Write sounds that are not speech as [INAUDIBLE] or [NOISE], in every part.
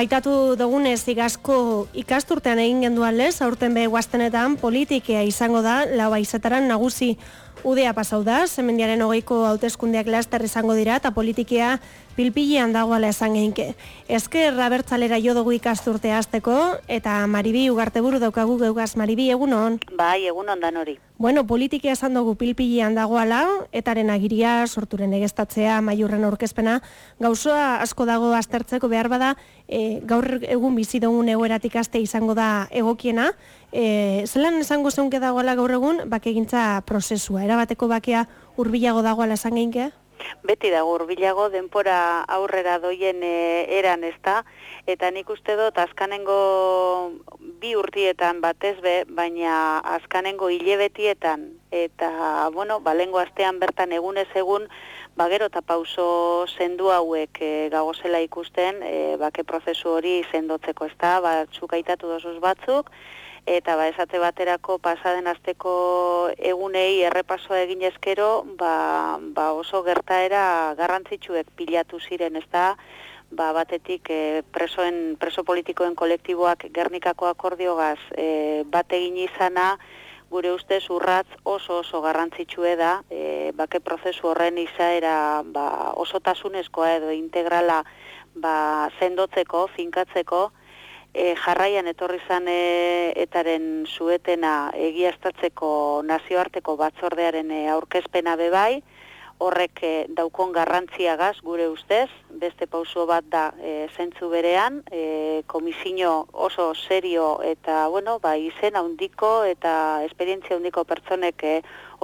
Baitatu dugunez igazko ikasturtean egin genduan lez, aurten be guaztenetan politikea izango da, lau aizetaran nagusi udea pasau da, zemendiaren hogeiko hauteskundeak laster izango dira, eta politikea pilpilean dagoala esan geinke. Ezke rabertzalera jo dugu ikasturtea azteko, eta Maribi ugarte buru daukagu geugaz, Maribi, egunon? Bai, egunon dan hori. Bueno, politikia esan dugu pilpilean dagoala, etaren agiria, sorturen egestatzea, maiurren aurkezpena, gauzoa asko dago aztertzeko behar bada, e, gaur egun bizi dugun egoeratik aste izango da egokiena, e, zelan esango zeunke dagoala gaur egun, bakegintza prozesua, erabateko bakea urbilago dagoala esan geinke? Beti dago urbilago denpora aurrera doien e, eran ez da, eta nik uste dut azkanengo bi urtietan batez be, baina azkanengo hilebetietan, eta, bueno, balengo astean bertan egunez egun, bagero eta pauso zendu hauek e, gagozela ikusten, e, bake prozesu hori zendotzeko ez da, batzuk aitatu dozuz batzuk, eta ba esate baterako pasaden asteko egunei errepasoa egin ezkero, ba, ba oso gertaera garrantzitsuek pilatu ziren, ezta? Ba batetik e, presoen preso politikoen kolektiboak Gernikako akordiogaz e, bat egin izana gure ustez urratz oso oso garrantzitsue da, e, bake prozesu horren izaera ba, osotasunezkoa edo integrala ba, zendotzeko, finkatzeko, e, jarraian etorri zan e, etaren zuetena egiaztatzeko nazioarteko batzordearen e, aurkezpena bebai, horrek e, daukon garrantziagaz gure ustez, beste pauso bat da e, zentzu berean, e, komisino oso serio eta, bueno, ba, izen handiko eta esperientzia handiko pertsonek e,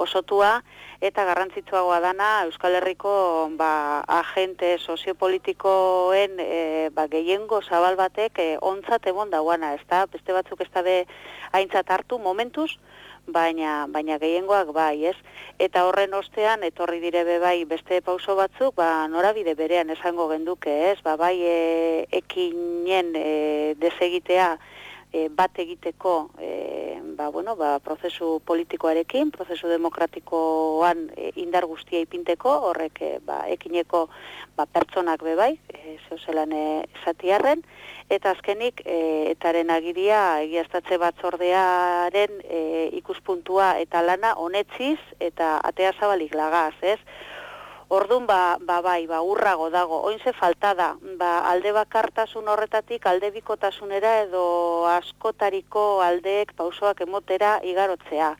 osotua, eta garrantzitsuagoa dana Euskal Herriko ba, agente soziopolitikoen e, ba, gehiengo zabal batek e, ontzat emon dauana, ez da? Beste batzuk ez da be haintzat hartu momentuz, baina, baina gehiengoak bai, ez? Eta horren ostean, etorri dire be bai beste pauso batzuk, ba, norabide berean esango genduke, ez? Ba, bai e, ekinen e, desegitea, e, bat egiteko e, ba, bueno, ba, prozesu politikoarekin, prozesu demokratikoan e, indar guztia ipinteko, horrek e, ba, ekineko ba, pertsonak bebai, e, zehozelan e, zatiarren, eta azkenik e, etaren agiria egiaztatze batzordearen e, ikuspuntua eta lana honetziz eta atea zabalik lagaz, ez? Ordun ba, ba bai, ba urrago dago. Oin ze falta da, ba alde bakartasun horretatik alde bikotasunera edo askotariko aldeek pausoak emotera igarotzea.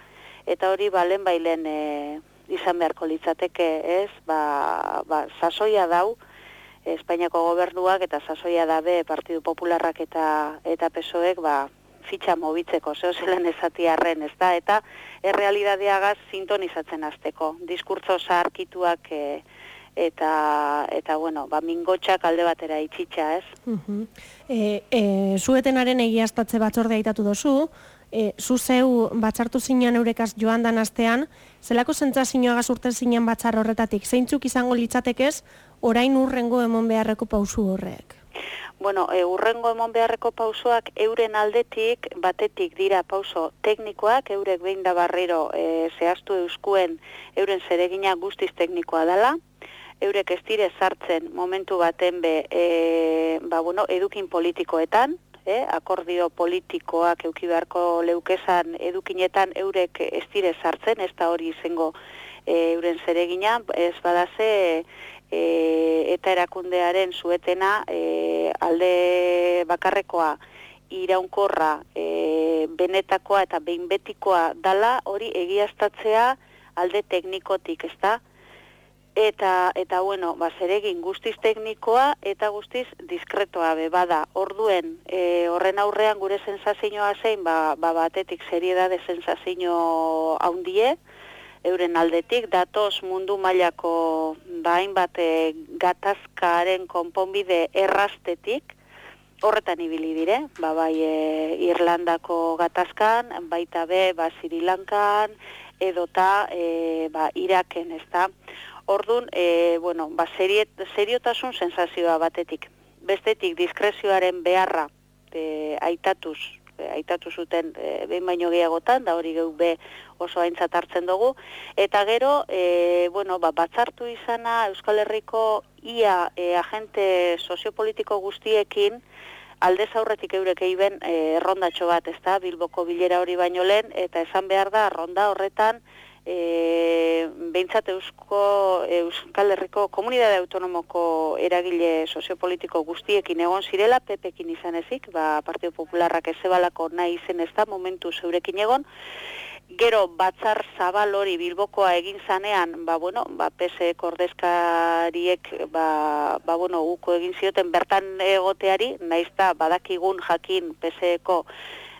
Eta hori balen bailen e, izan beharko litzateke, ez? Ba, ba sasoia dau Espainiako gobernuak eta sasoia dabe Partidu Popularrak eta eta PSOEk ba fitxa mobitzeko, zeo zelan ezati arren, ez da, eta errealidadeagaz sintonizatzen azteko, diskurtzo zaharkituak e, eta, eta, bueno, ba, mingotxak alde batera itxitxa, ez? Uh -huh. e, e, zuetenaren egiaztatze batzorde aitatu dozu, e, zu zeu batzartu zinean eurekaz joan dan astean, zelako zentzazioagaz urten zinen batzar horretatik, zeintzuk izango litzatekez, orain urrengo emon beharreko pausu horrek? Bueno, e, urrengo emon beharreko pausoak euren aldetik, batetik dira pauso teknikoak, eurek behin da barriro e, zehaztu euskuen euren zeregina guztiz teknikoa dela, eurek ez dire sartzen momentu baten be, e, ba, bueno, edukin politikoetan, eh, akordio politikoak euki beharko leukezan edukinetan eurek ez dire sartzen, ez da hori izango e, euren zeregina, ez badaze e, eta erakundearen zuetena e, alde bakarrekoa iraunkorra e, benetakoa eta behinbetikoa dala hori egiaztatzea alde teknikotik, ezta? Eta, eta bueno, ba, zeregin guztiz teknikoa eta guztiz diskretoa be, bada. Orduen, e, horren aurrean gure sensazioa zein, ba, ba batetik seriedade sensazio haundie, euren aldetik, datoz mundu mailako bain ba, bate gatazkaren konponbide errastetik, horretan ibili dire, ba, bai e, Irlandako gatazkan, baita be, ba, Sirilankan, edota e, ba, Iraken, ez da? Ordun, e, bueno, ba, seriet, seriotasun sensazioa batetik. Bestetik, diskrezioaren beharra e, aitatuz, aitatu zuten e, behin baino gehiagotan, da hori geu be oso aintzat hartzen dugu. Eta gero, e, bueno, ba, batzartu izana Euskal Herriko ia e, agente soziopolitiko guztiekin, aldez aurretik eurek eiben e, rondatxo bat, ez da, Bilboko bilera hori baino lehen, eta esan behar da, ronda horretan, e, behintzat Eusko Euskal Herriko Komunidade Autonomoko eragile soziopolitiko guztiekin egon zirela, pepekin izan ezik, ba, Partio Popularrak ezebalako nahi izen ez da, momentu zeurekin egon, Gero batzar zabal hori bilbokoa egin zanean, ba, bueno, ba, PSE kordezkariek, ba, ba, bueno, uko egin zioten bertan egoteari, naizta badakigun jakin PSEko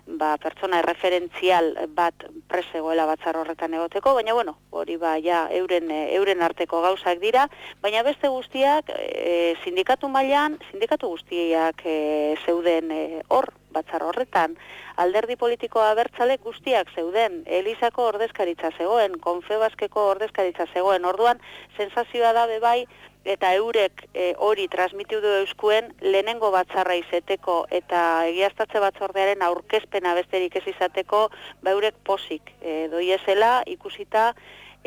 ba, pertsona referentzial bat presegoela batzar horretan egoteko, baina bueno, hori ba, ja, euren, euren arteko gauzak dira, baina beste guztiak e, sindikatu mailan sindikatu guztiak e, zeuden e, hor, batzar horretan, alderdi politikoa bertzale guztiak zeuden, Elizako ordezkaritza zegoen, Konfebaskeko ordezkaritza zegoen, orduan, sensazioa da bebai, eta eurek e, hori transmitiu du euskuen lehenengo batzarra izeteko eta egiaztatze batzordearen aurkezpena besterik ez izateko ba eurek posik e, doiezela ikusita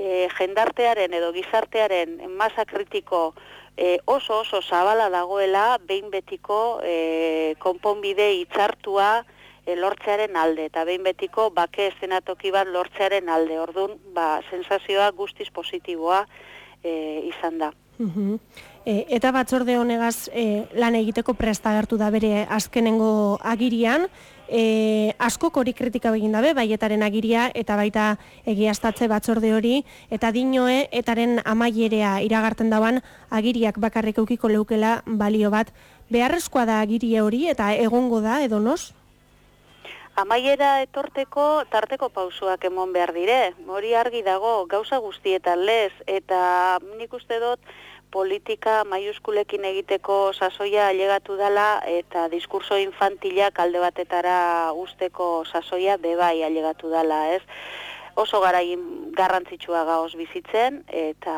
e, jendartearen edo gizartearen masa kritiko e, oso oso zabala dagoela behin betiko e, konponbide hitzartua e, lortzearen alde. Eta behin betiko bake estenatoki bat lortzearen alde. Ordun ba sensazioa guztiz positiboa e, izan da. E, eta batzorde honegaz e, lan egiteko presta gertu da bere azkenengo agirian, e, asko hori kritika begin dabe, baietaren agiria eta baita egiaztatze batzorde hori, eta dinoe etaren amaierea iragarten dauan agiriak bakarrik eukiko leukela balio bat. Beharrezkoa da agirie hori eta egongo da edo nos? Amaiera etorteko tarteko pausuak emon behar dire. Hori argi dago gauza guztietan lez eta nik uste dut politika maiuskulekin egiteko sasoia ailegatu dela eta diskurso infantilak alde batetara usteko sasoia bebai ailegatu dela, ez? Oso garain garrantzitsua gaoz bizitzen eta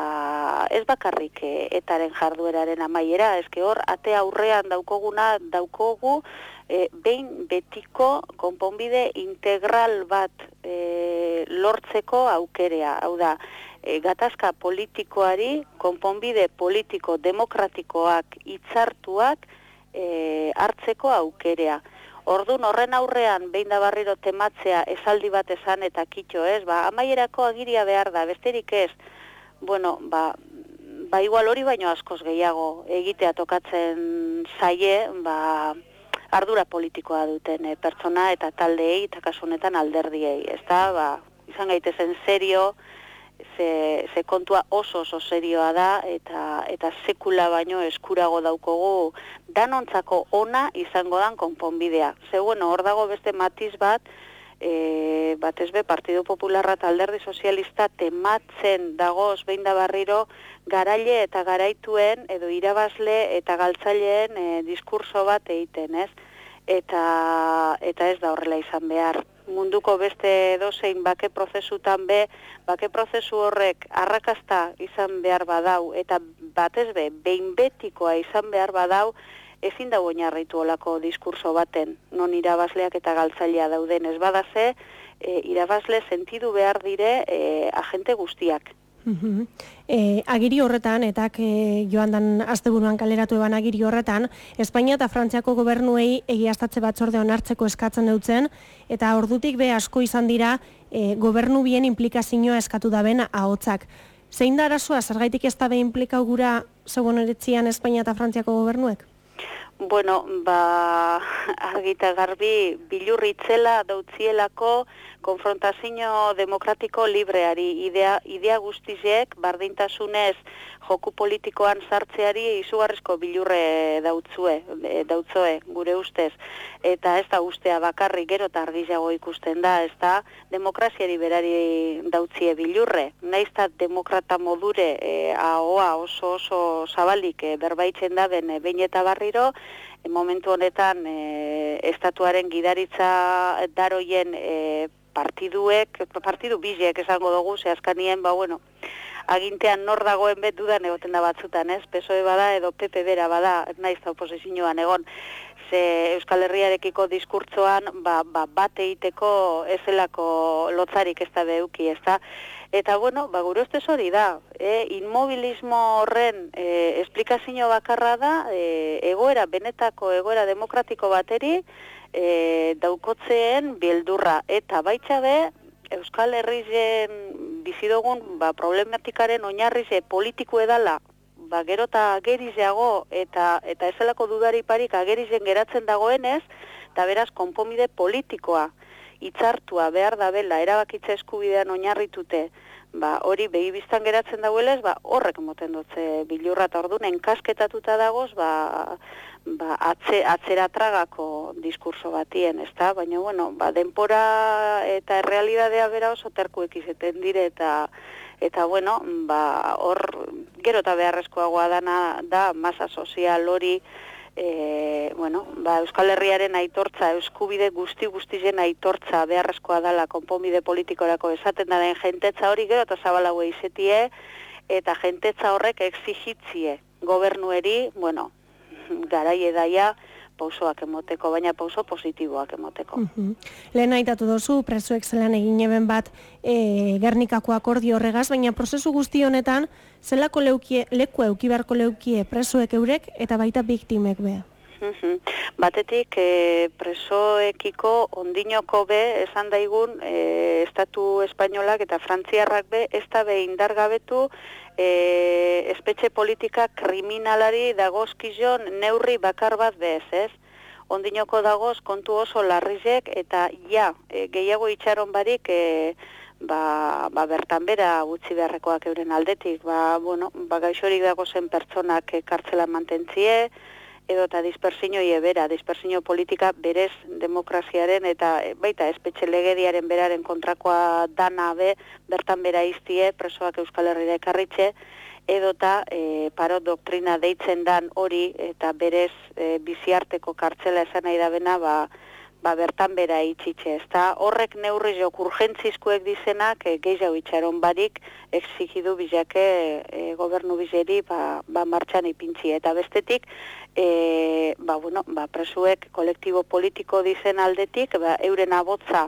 ez bakarrik eh, etaren jardueraren amaiera, ezke hor, ate aurrean daukoguna daukogu e, behin betiko konponbide integral bat e, lortzeko aukerea, hau da, e, gatazka politikoari konponbide politiko demokratikoak hitzartuak e, hartzeko aukerea. Ordun horren aurrean behin da barriro tematzea esaldi bat esan eta kitxo ez, ba, amaierako agiria behar da, besterik ez, bueno, ba, ba igual hori baino askoz gehiago egitea tokatzen zaie, ba, ardura politikoa duten e, pertsona eta taldeei eta kasunetan alderdiei, ez da, ba, izan gaitezen serio, ze, ze kontua oso oso serioa da eta eta sekula baino eskurago daukogu danontzako ona izango dan konponbidea. Ze bueno, hor dago beste matiz bat, e, bat ezbe, Partido Popularra eta Alderdi Sozialista tematzen dagoz behin da barriro garaile eta garaituen edo irabazle eta galtzaileen e, diskurso bat egiten, ez? Eta, eta ez da horrela izan behar munduko beste dozein bake prozesutan be, bake prozesu horrek arrakasta izan behar badau, eta batez be, behin betikoa izan behar badau, ezin da oinarritu olako diskurso baten, non irabazleak eta galtzailea dauden ez badaze, e, irabazle sentidu behar dire e, agente guztiak. E, agiri horretan, eta e, joan dan asteburuan kaleratu eban agiri horretan, Espainia eta Frantziako gobernuei egiaztatze batzorde onartzeko eskatzen dutzen, eta ordutik be asko izan dira e, gobernu bien implikazioa eskatu daben ahotzak. Zein da arazoa, zergaitik ez da be implikau gura zegoen eretzian Espainia eta Frantziako gobernuek? Bueno, ba, [LAUGHS] argita garbi, bilurritzela dautzielako konfrontazio demokratiko libreari idea, idea guztizek bardintasunez joku politikoan sartzeari izugarrizko bilurre dautzue, e, dautzoe gure ustez. Eta ez da ustea bakarrik gero eta argizago ikusten da, ez da demokraziari berari dautzie bilurre. Naiz da demokrata modure e, ahoa oso oso zabalik e, berbaitzen da ben e, eta barriro e, momentu honetan e, estatuaren gidaritza daroien e, partiduek, partidu bizek esango dugu, ze askanien, ba, bueno, agintean nor dagoen bet dudan egoten da batzutan, ez? PSOE bada edo PP bera bada, naiz da oposizioan egon, ze Euskal Herriarekiko diskurtzoan, ba, ba, bat egiteko ezelako lotzarik ez da beuki, ez da? Eta, bueno, ba, gure ustez hori da, e, inmobilismo horren e, esplikazio bakarra da, e, egoera, benetako egoera demokratiko bateri, e, daukotzeen bildurra. Eta baitxabe, Euskal Herrizen bizidogun ba, problematikaren oinarrize politiko edala, ba, gero eta gerizeago eta, eta ezelako dudari parik agerizen geratzen dagoenez, eta beraz konpomide politikoa itzartua behar da bela erabakitza eskubidean oinarritute, ba, hori behi biztan geratzen dagoelez, ba, horrek moten dutze bilurra eta orduan enkasketatuta dagoz, ba, ba, atze, atzera tragako diskurso batien, ez da? Baina, bueno, ba, denpora eta errealidadea bera oso terkuek izeten dire, eta, eta bueno, ba, hor, gero eta beharrezkoagoa dana da, masa sozial hori, E, bueno, ba, Euskal Herriaren aitortza, euskubide guzti guztien aitortza beharrezkoa dala konponbide politikorako esaten da den jentetza hori gero eta zabalago izetie, eta jentetza horrek exigitzie gobernueri, bueno, garai edaia pausoak emoteko, baina pauso positiboak emoteko. Mm -hmm. Lehen aitatu dozu, presoek zelan egin eben bat e, gernikako akordi horregaz, baina prozesu guzti honetan, zelako leukie, leku eukibarko leukie presoek eurek eta baita biktimek beha? [LAUGHS] Batetik e, presoekiko ondinoko be esan daigun e, estatu espainolak eta frantziarrak be ez da be indargabetu e, espetxe politika kriminalari dagozkizion neurri bakar bat bez, ez? Ondinoko dagoz kontu oso larrizek eta ja, e, gehiago itxaron barik e, ba, ba bertan bera gutxi beharrekoak euren aldetik, ba, bueno, ba gaixorik dagozen pertsonak e, kartzela mantentzie, edo eta dispersino ebera, dispersino politika berez demokraziaren eta e, baita espetxe legediaren beraren kontrakoa dana be, bertan bera iztie, presoak Euskal Herriera ekarritxe, edota e, paro doktrina deitzen dan hori eta berez e, biziarteko kartzela esan nahi da bena, ba, ba bertan bera itxitxe, ez horrek neurri jok urgentzizkoek dizenak e, gehiago itxaron barik exigidu bizake e, gobernu bizeri ba, ba martxan ipintzi. Eta bestetik e, ba, bueno, ba, presuek kolektibo politiko dizen aldetik ba, euren abotza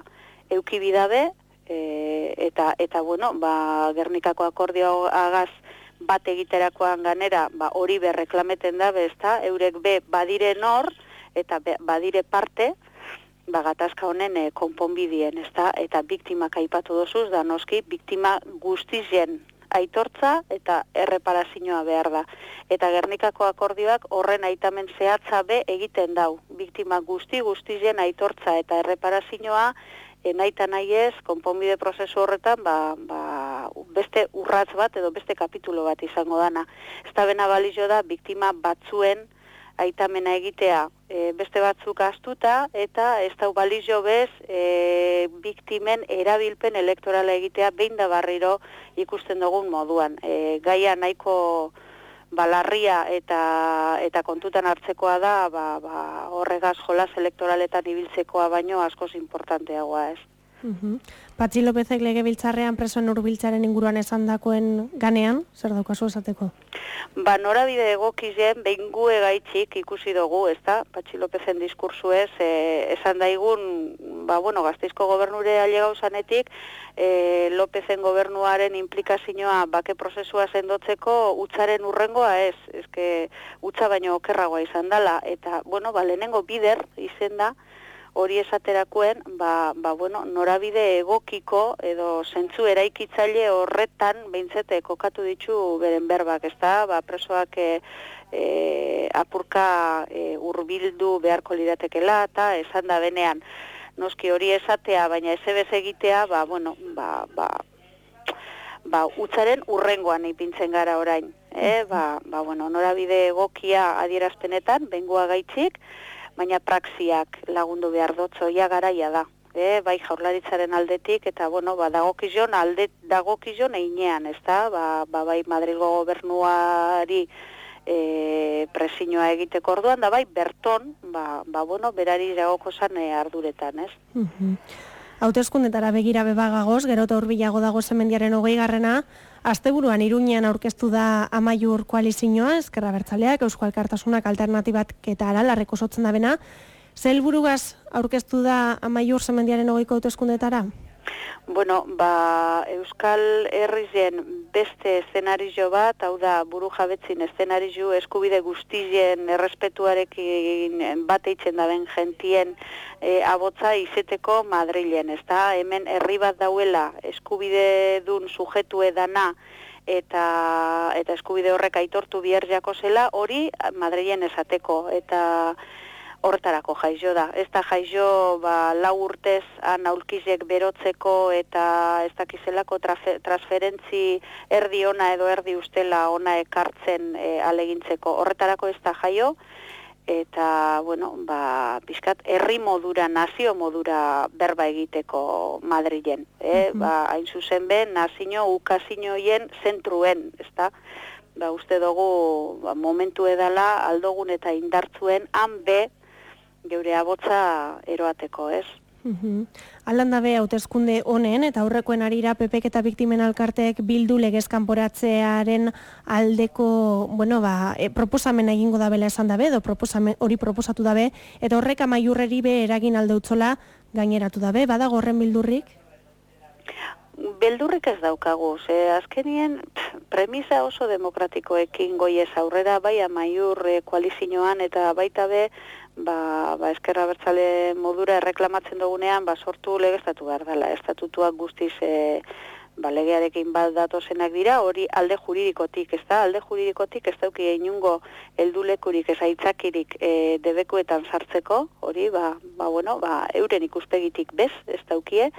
eukibidabe e, eta, eta bueno, ba, Gernikako akordio agaz bat egiterakoan ganera ba, hori berreklameten da, ezta? Eurek be badire nor eta badire parte, ba, gatazka honen e, konponbidien, ezta? Eta biktimak aipatu dozuz, da noski, biktima guztizien aitortza eta erreparazioa behar da. Eta Gernikako akordioak horren aitamen zehatza be egiten dau. Biktima guzti guztizien aitortza eta erreparazioa e, naita nahi ez, konponbide prozesu horretan, ba, ba, beste urratz bat edo beste kapitulo bat izango dana. Ez da bena balizio da, biktima batzuen aitamena egitea e, beste batzuk astuta eta ez da balizio bez e, biktimen erabilpen elektorala egitea behin da barriro ikusten dugun moduan. E, gaia nahiko balarria eta eta kontutan hartzekoa da ba, ba, horregaz jolas elektoraletan ibiltzekoa baino askoz importanteagoa ez. Mhm. Patxi Lopezek lege biltzarrean presoen urbiltzaren inguruan esan dakoen ganean, zer daukazu esateko? Ba, norabide egokizen, behin gu egaitxik ikusi dugu, ez da? Patxi Lopezen diskursu ez, e, esan daigun, ba, bueno, gazteizko gobernure alegau zanetik, e, Lopezen gobernuaren implikazioa bake prozesua sendotzeko utzaren urrengoa ez, ezke utza baino okerragoa izan dela, eta, bueno, ba, lehenengo bider izen da, hori esaterakoen, ba, ba, bueno, norabide egokiko edo zentzu eraikitzaile horretan behintzete kokatu ditu beren berbak, ez da, ba, presoak e, e, apurka e, urbildu beharko liratekela, eta esan da benean, noski hori esatea, baina ez ebez egitea, ba, bueno, ba, ba, ba, utzaren urrengoan ipintzen gara orain. E, ba, ba, bueno, norabide egokia adierazpenetan, bengoa gaitzik, baina praxiak lagundu behar dotzo, ia garaia da. E, bai jaurlaritzaren aldetik, eta bueno, ba, dagokizon, alde, dagokizon einean, ez da, ba, ba, bai Madrilgo gobernuari e, presinioa egiteko orduan, da bai, berton, ba, ba bueno, berari jagoko zan e, arduretan, ez? Mm Hautezkundetara begira bebagagoz, gero eta urbilago dago zemendiaren hogei garrena, Asteburuan Iruñean aurkeztu da Amaiur koalizioa, Eskerra Bertzaleak, Eusko Alkartasunak alternatibat eta alalarreko sotzen da bena. Zelburugaz aurkeztu da Amaiur zemendiaren hogeiko hauteskundetara? Bueno, ba, Euskal Herrizen beste eszenario bat, hau da buru jabetzin eszenario eskubide guztien errespetuarekin bat eitzen daben gentien e, abotza izeteko Madrilen, ez da? Hemen herri bat dauela eskubide dun sujetu edana eta, eta eskubide horrek aitortu bihar jako zela, hori Madrilen esateko, eta horretarako jaizo da. Ez da jaizo ba, lau urtez anaulkizek berotzeko eta ez dakizelako transferentzi erdi ona edo erdi ustela ona ekartzen e, alegintzeko. Horretarako ez da jaio eta, bueno, ba, bizkat, herri modura, nazio modura berba egiteko Madrilen. E, ba, hain zuzen ben, nazio ukazinoien zentruen, ez da? Ba, uste dugu ba, momentu edala aldogun eta indartzuen han be geure abotza eroateko, ez? Uhum. Alan dabe hautezkunde honen eta aurrekoen arira pepek eta biktimen alkarteek bildu legez kanporatzearen aldeko, bueno, ba, e, proposamen egingo da bela esan dabe, edo proposamen hori proposatu dabe, eta horrek amaiurreri be eragin aldeutzola gaineratu dabe, bada gorren bildurrik? Beldurrik ez daukagu, ze azkenien premisa oso demokratikoekin goiez aurrera, bai amaiur e, koalizioan eta baita be, ba, ba eskerra bertzale modura erreklamatzen dugunean, ba, sortu legeztatu behar dela, estatutuak guztiz e, ba, legearekin bat datozenak dira, hori alde juridikotik, ez da, alde juridikotik ez dauki inungo eldulekurik, ez aitzakirik e, debekuetan sartzeko, hori, ba, ba, bueno, ba, euren ikuspegitik bez, ez daukie,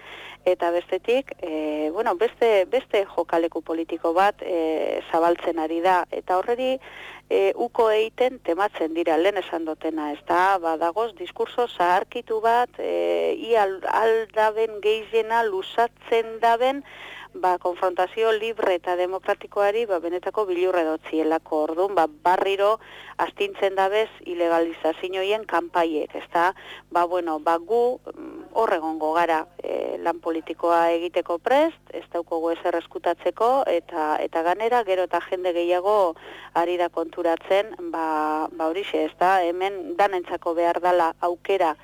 eta bestetik, e, bueno, beste, beste jokaleku politiko bat e, zabaltzen ari da, eta horreri, e, uko eiten tematzen dira lehen esan dutena, ez da, badagoz, diskurso zaharkitu bat, e, i aldaben geizena lusatzen daben, ba, konfrontazio libre eta demokratikoari ba, benetako bilurre dotzielako orduan, ba, barriro astintzen dabez ilegalizazioen kanpaiek, ez da, ba, bueno, ba, gu mm, horregongo gara e, lan politikoa egiteko prest, ez daukogu ez erreskutatzeko, eta, eta ganera, gero eta jende gehiago ari da konturatzen, ba, ba horixe, ez da, hemen danentzako behar dala aukera,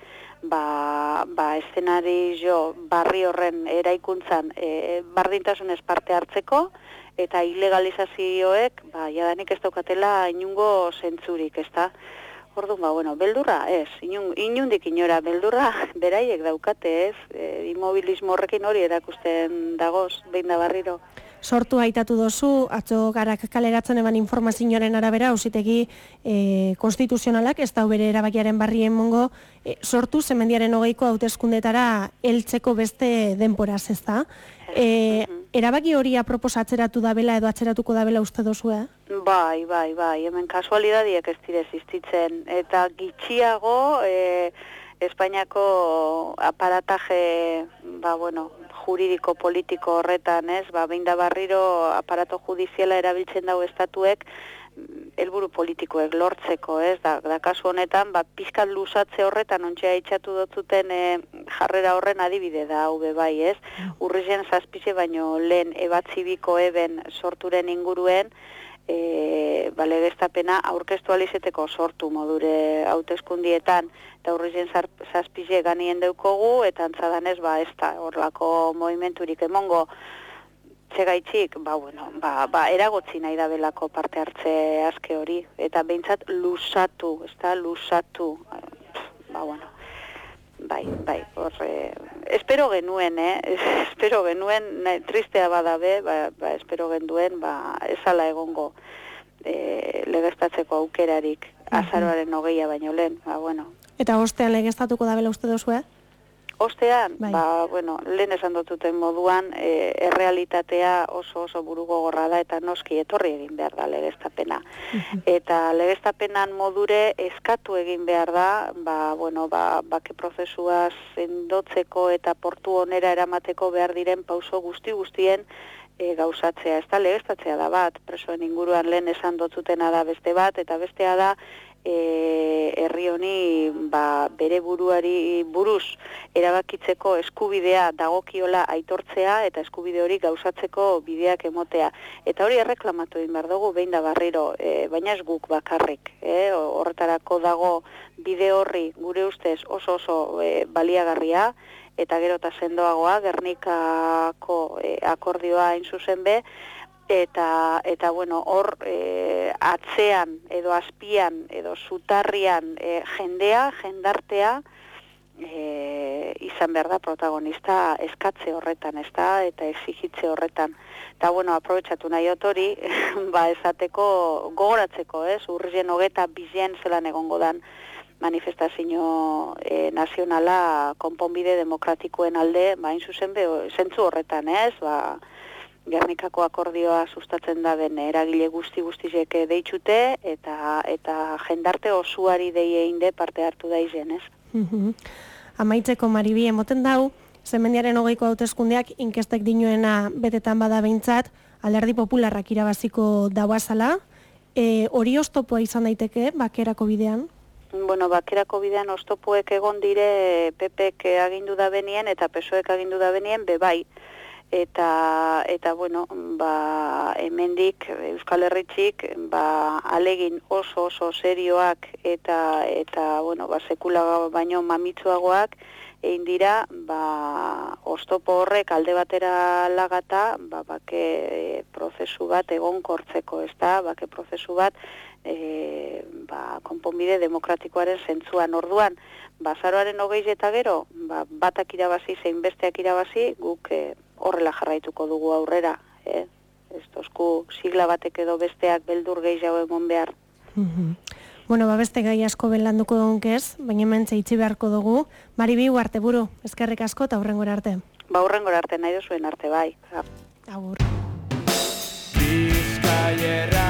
ba, ba eszenari jo barri horren eraikuntzan e, bardintasunez parte hartzeko eta ilegalizazioek ba jadanik ez daukatela inungo zentzurik, ezta? Orduan, ba, bueno, beldurra, ez, inun, inundik inora, beldurra [LAUGHS] beraiek daukate, ez, e, imobilismo horrekin hori erakusten dagoz, behin da barriro sortu aitatu dozu, atzo garak kaleratzen eban informazioaren arabera, ausitegi e, konstituzionalak, ez da bere erabakiaren barrien mongo, e, sortu zemendiaren hogeiko hauteskundetara heltzeko beste denporaz, ez da? E, erabaki hori apropos atzeratu da bela edo atzeratuko da bela uste dozu, eh? Bai, bai, bai, hemen kasualidadiek ez dire existitzen, eta gitxiago... E, Espainiako aparataje, ba, bueno, juridiko politiko horretan, ez? Ba, behin da barriro aparato judiziala erabiltzen dago estatuek helburu politikoek lortzeko, ez? Da, da kasu honetan, ba, pizkat lusatze horretan ontsia itxatu dotzuten e, jarrera horren adibide da hau bai, ez? Mm. Urrizen zazpize baino lehen ebatzibiko eben sorturen inguruen, e, bale gestapena aurkeztu alizeteko sortu modure hauteskundietan. Eta urrizen zazpize ganien deukogu, eta antzadanez, ba, ez da, horlako movimenturik emongo, txegaitxik, ba, bueno, ba, ba, eragotzi nahi da belako parte hartze aske hori, eta behintzat lusatu, ez da, lusatu, ba, bueno, bai, bai, horre, espero genuen, eh, [LAUGHS] espero genuen, nahi, tristea badabe, ba, ba, espero genuen, ba, ezala egongo e, legeztatzeko aukerarik, azaroaren hogeia baino lehen, ba, bueno. Eta ostean legeztatuko da bela uste dozu, eh? Ostean, bai. ba, bueno, lehen esan dututen moduan, e, errealitatea oso oso burugo gorra da, eta noski etorri egin behar da legeztapena. Eta legeztapenan modure eskatu egin behar da, ba, bueno, ba, bake prozesua zendotzeko eta portu onera eramateko behar diren pauso guzti guztien e, gauzatzea. Ez da legeztatzea da bat, presoen inguruan lehen esan dotzutena da beste bat, eta bestea da, e, herri honi ba, bere buruari buruz erabakitzeko eskubidea dagokiola aitortzea eta eskubide hori gauzatzeko bideak emotea. Eta hori erreklamatu egin behar dugu behin da barriro, e, baina ez guk bakarrik. E, horretarako dago bide horri gure ustez oso oso e, baliagarria eta gero eta sendoagoa, Gernikako e, akordioa hain zuzen be, eta eta bueno hor e, atzean edo azpian edo zutarrian e, jendea jendartea e, izan behar da protagonista eskatze horretan ez da? Eta exigitze horretan. Eta bueno aprobetsatu nahi otori [LAUGHS] ba esateko gogoratzeko ez? Urrien hogeta bizen zelan egongo dan manifestazio e, nazionala konponbide demokratikoen alde bain zuzen be zentzu horretan ez ba Gernikako akordioa sustatzen da ben eragile guzti guztizek deitxute eta eta jendarte osuari deie inde parte hartu da izen, ez? Amaitzeko maribi emoten dau, zemendiaren hogeiko hauteskundeak inkestek dinuena betetan bada behintzat, alderdi popularrak irabaziko dauazala, e, hori ostopoa izan daiteke, bakerako bidean? Bueno, bakerako bidean ostopoek egon dire PPek agindu da benien eta PSOek agindu da benien, bebai eta eta bueno, ba, hemendik Euskal Herritzik ba, alegin oso oso serioak eta eta bueno, ba, sekula baino mamitzuagoak egin dira ba, ostopo horrek alde batera lagata ba, bake prozesu bat egonkortzeko, ez da, bake prozesu bat e, ba, konponbide demokratikoaren zentzuan orduan, bazaroaren hogeiz eta gero, ba, batak irabazi, zein besteak irabazi, guk e, horrela jarraituko dugu aurrera, eh? Ez tozku sigla batek edo besteak beldur gehiago egon behar. Mm Bueno, ba beste gai asko belanduko ez, baina mentze itxi beharko dugu. Mari bi arte buru, eskerrik asko eta hurrengora arte. Ba hurrengora arte nahi duzuen arte bai. Agur. Bizkaierra